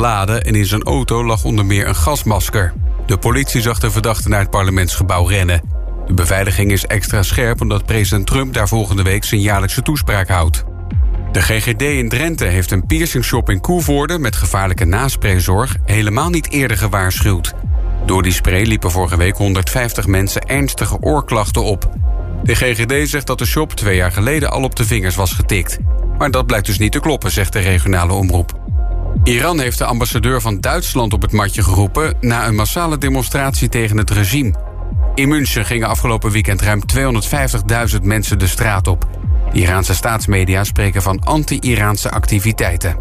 en in zijn auto lag onder meer een gasmasker. De politie zag de verdachte naar het parlementsgebouw rennen. De beveiliging is extra scherp omdat president Trump daar volgende week zijn jaarlijkse toespraak houdt. De GGD in Drenthe heeft een piercingshop in Koevoorde met gevaarlijke nasprayzorg helemaal niet eerder gewaarschuwd. Door die spray liepen vorige week 150 mensen ernstige oorklachten op. De GGD zegt dat de shop twee jaar geleden al op de vingers was getikt. Maar dat blijkt dus niet te kloppen, zegt de regionale omroep. Iran heeft de ambassadeur van Duitsland op het matje geroepen na een massale demonstratie tegen het regime. In München gingen afgelopen weekend ruim 250.000 mensen de straat op. Iraanse staatsmedia spreken van anti-Iraanse activiteiten.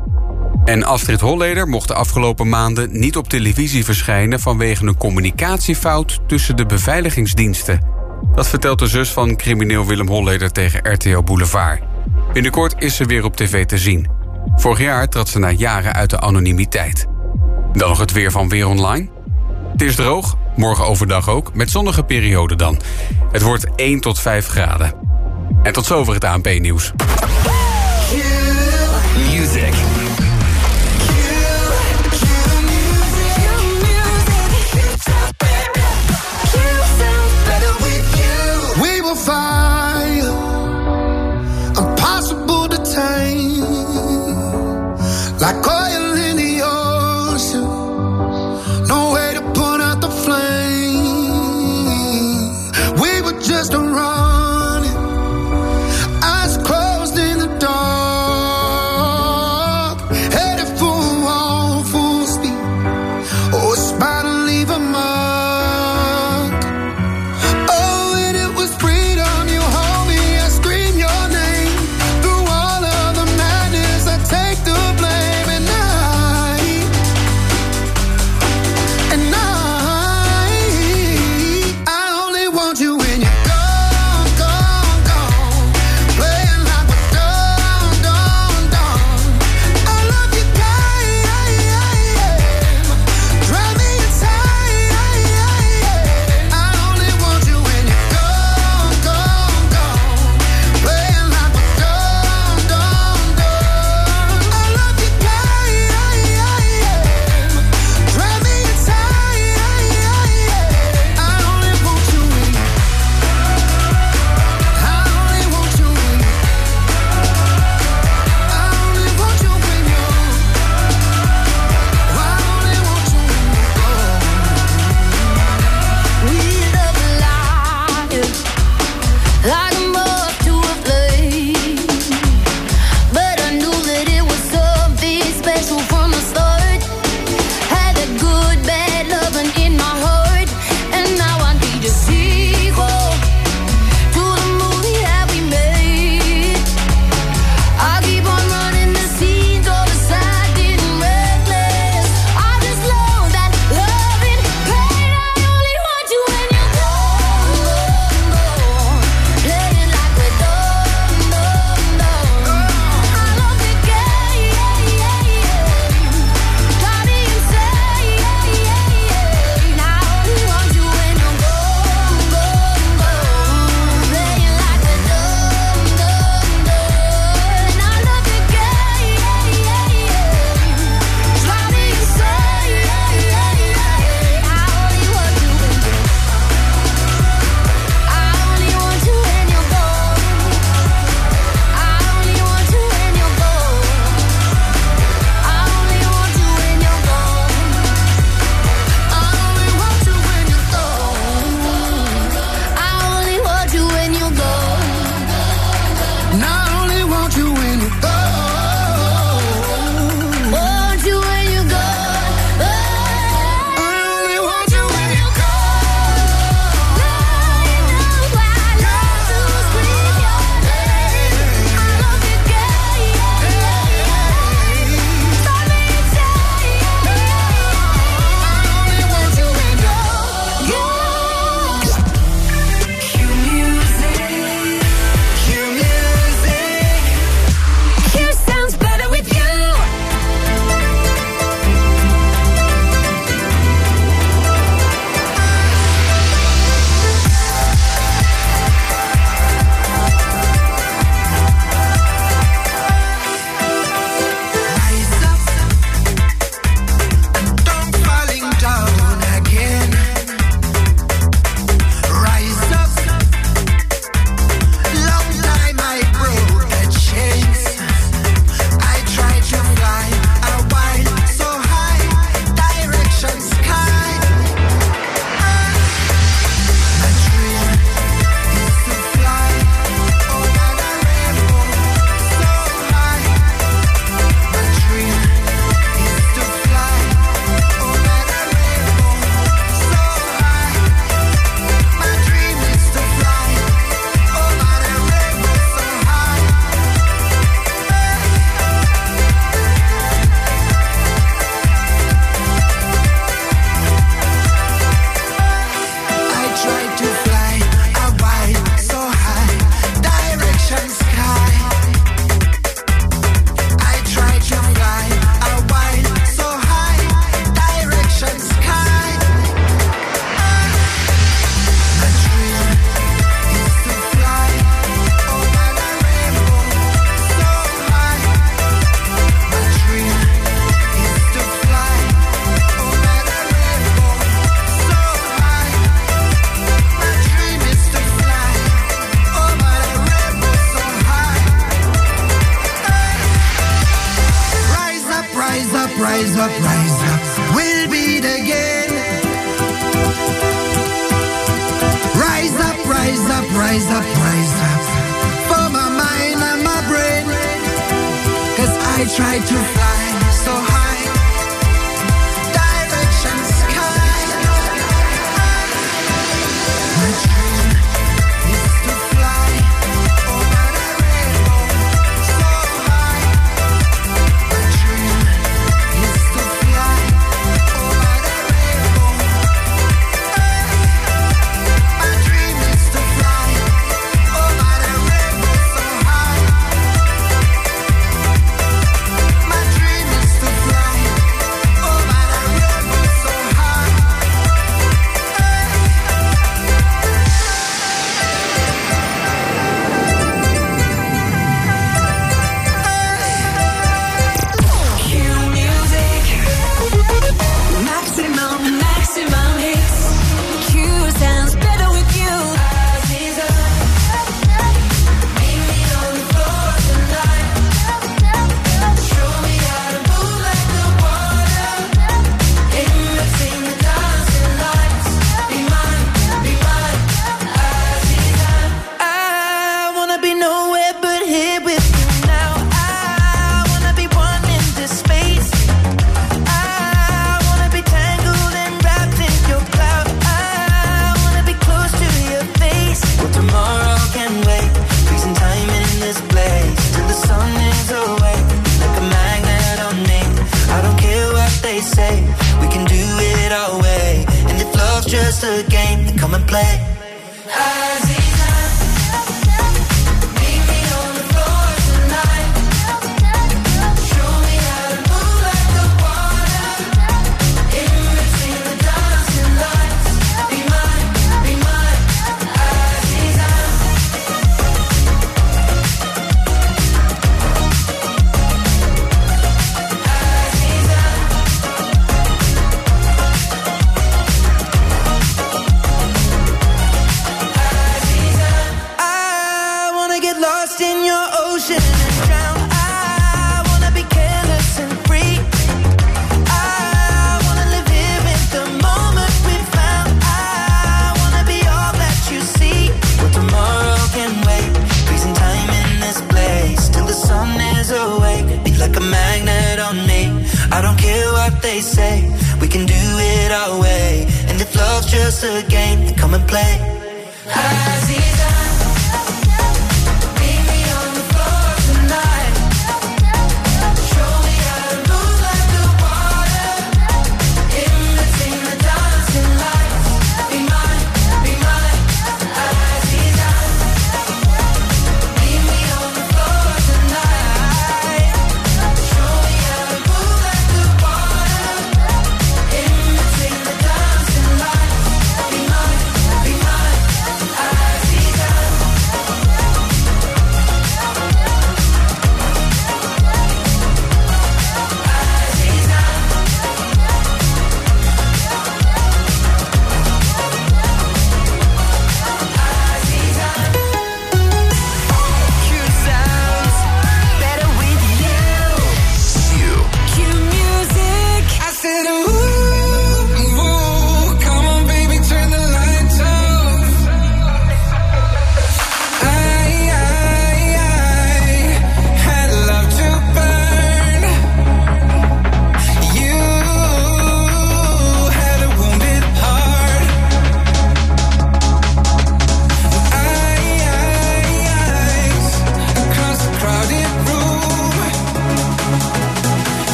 En Astrid Holleder mocht de afgelopen maanden niet op televisie verschijnen vanwege een communicatiefout tussen de beveiligingsdiensten. Dat vertelt de zus van crimineel Willem Holleder tegen RTL Boulevard. Binnenkort is ze weer op tv te zien. Vorig jaar trad ze na jaren uit de anonimiteit. Dan nog het weer van Weer Online. Het is droog, morgen overdag ook, met zonnige periode dan. Het wordt 1 tot 5 graden. En tot zover het ANP-nieuws.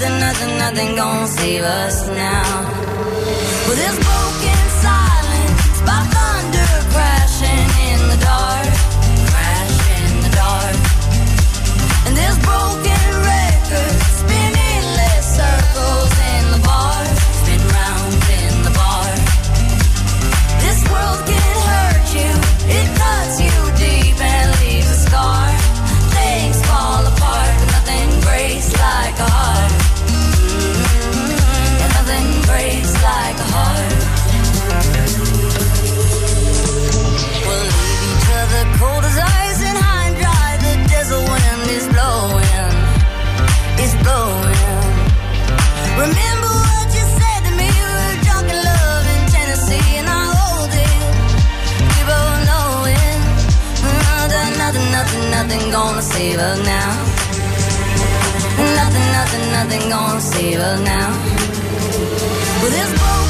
nothing, nothing, nothing gonna save us now. Well, this broken silence by thunder crashing in the dark, crashing in the dark, and this broken. gonna save her now. Nothing, nothing, nothing gonna save us now. Well, this.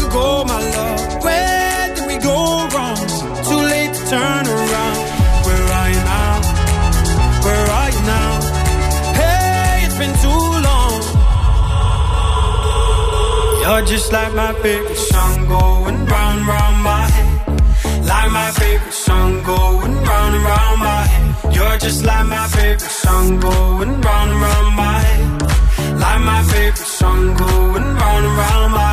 turn around. Where are you now? Where are you now? Hey, it's been too long. You're just like my favorite song going round round my head. Like my favorite song going round and round my head. You're just like my favorite song going round and round my head. Like my favorite song going round and round my head.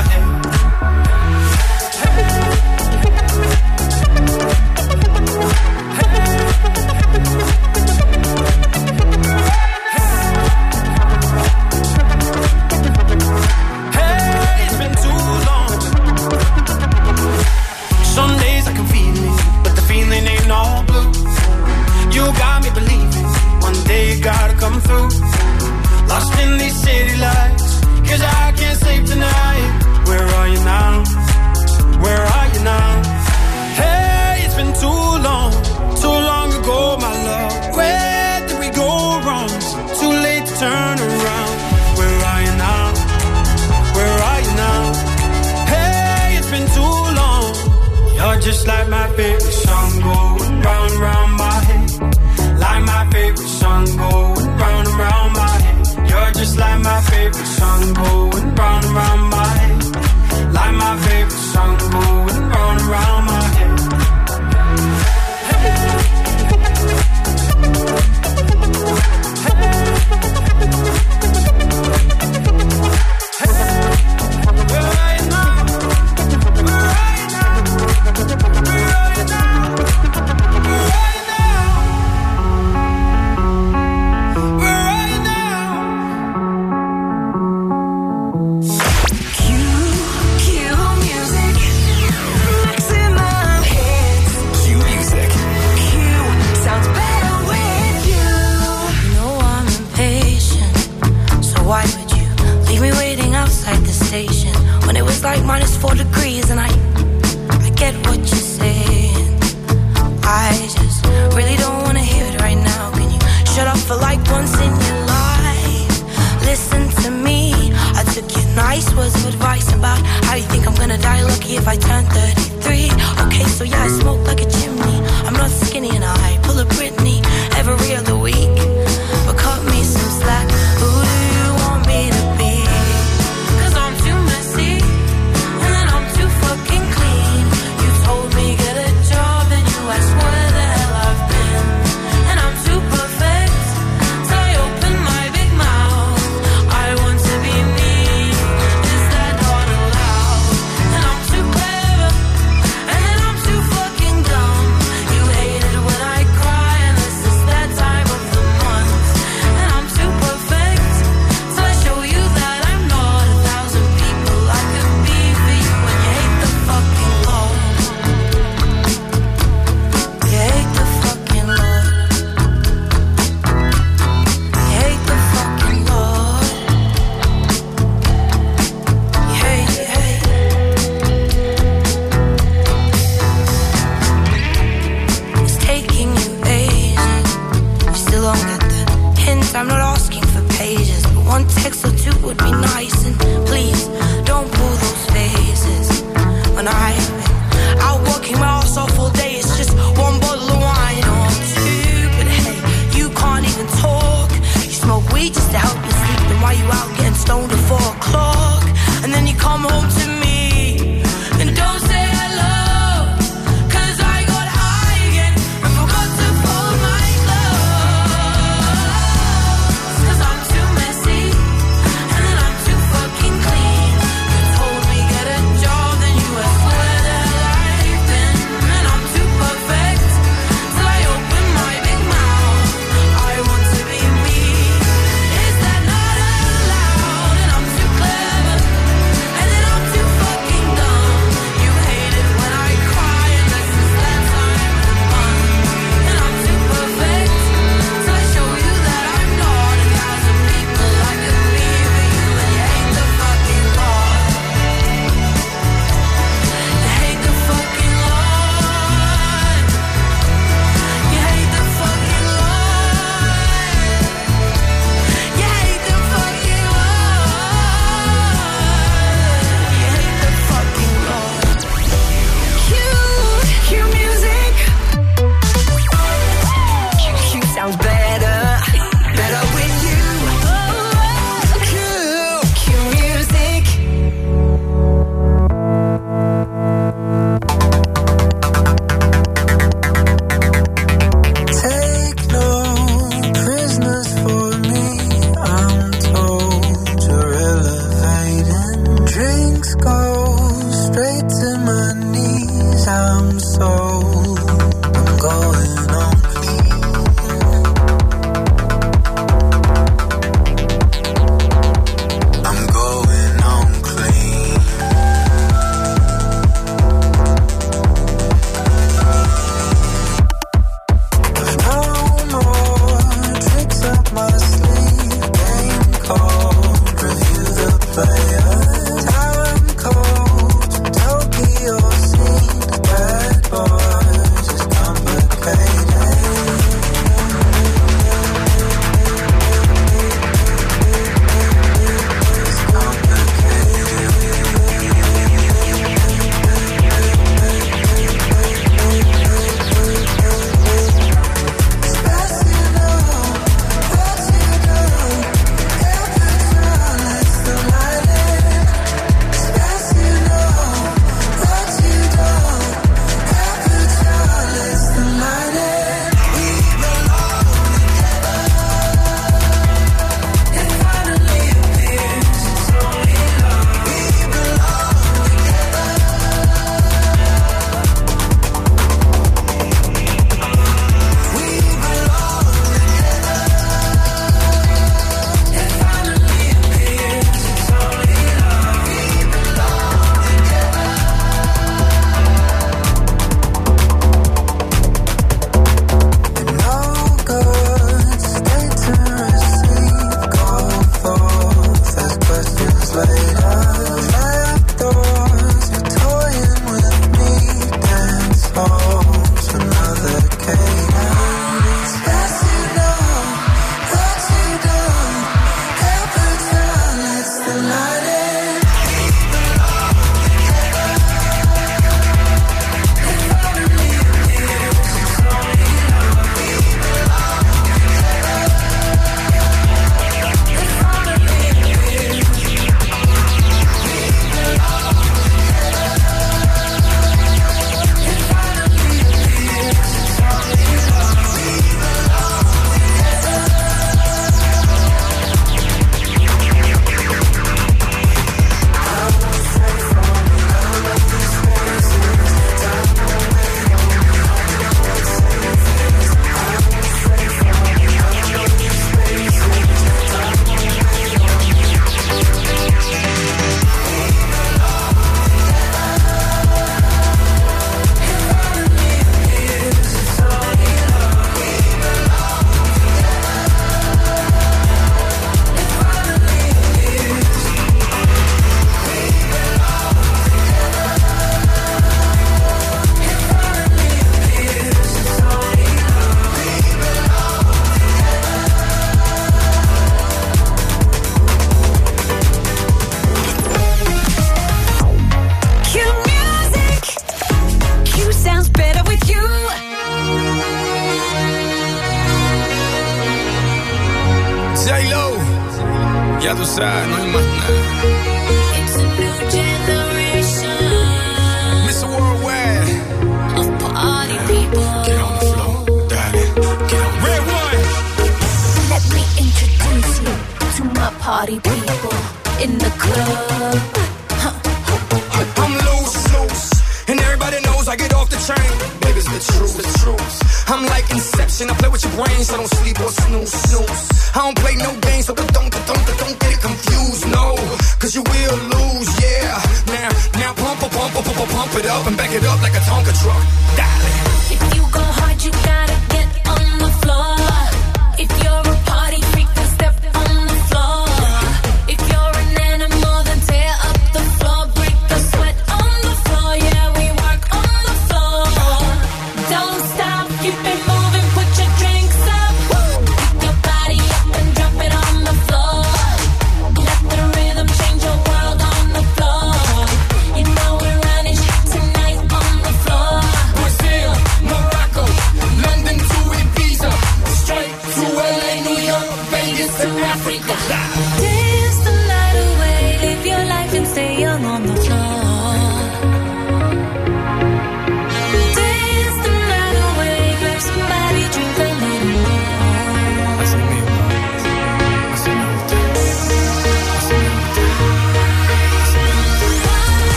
Because I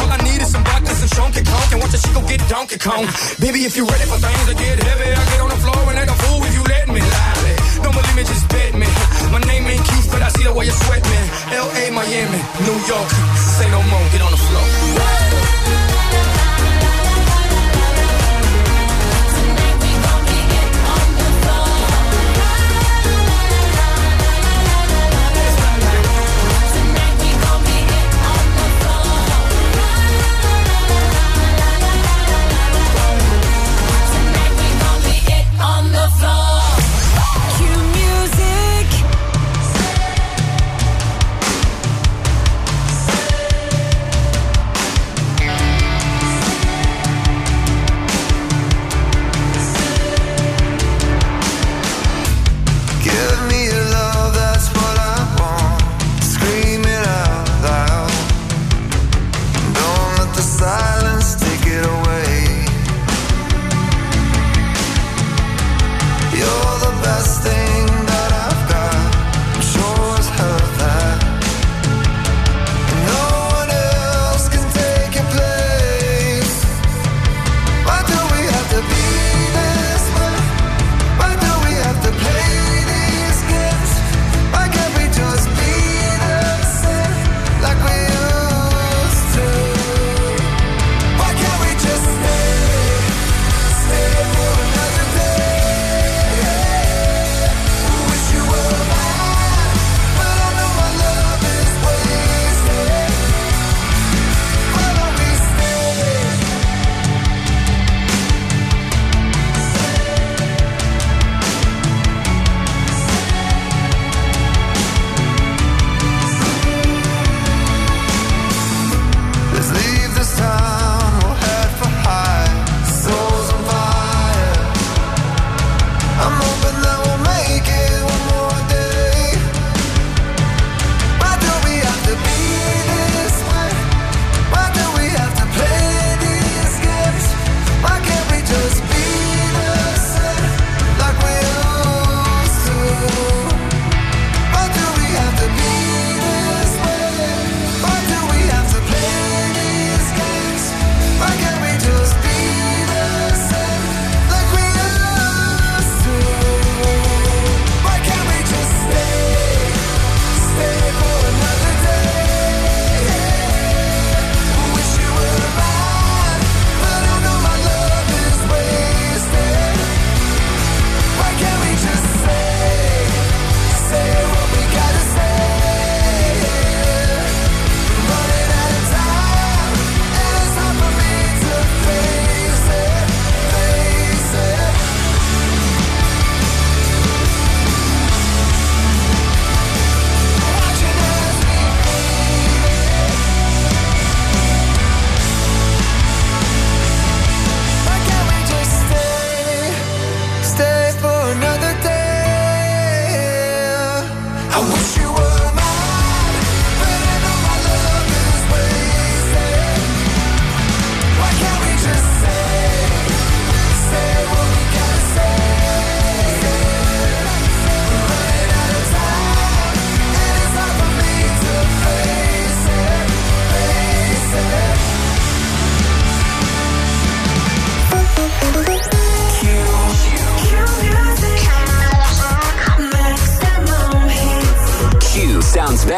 All I need is some vodka, some Sean Kong, and watch a go get Donkey Kong. Baby, if you ready for things to get heavy, I get on the floor and act a fool if you let me. Lively. Don't believe me, just bet me. My name ain't cute, but I see the way you sweat me. L.A., Miami, New York, say no more, get on the floor.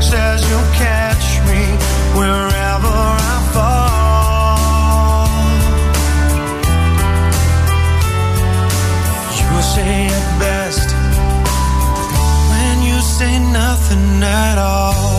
says you'll catch me wherever I fall. You say best when you say nothing at all.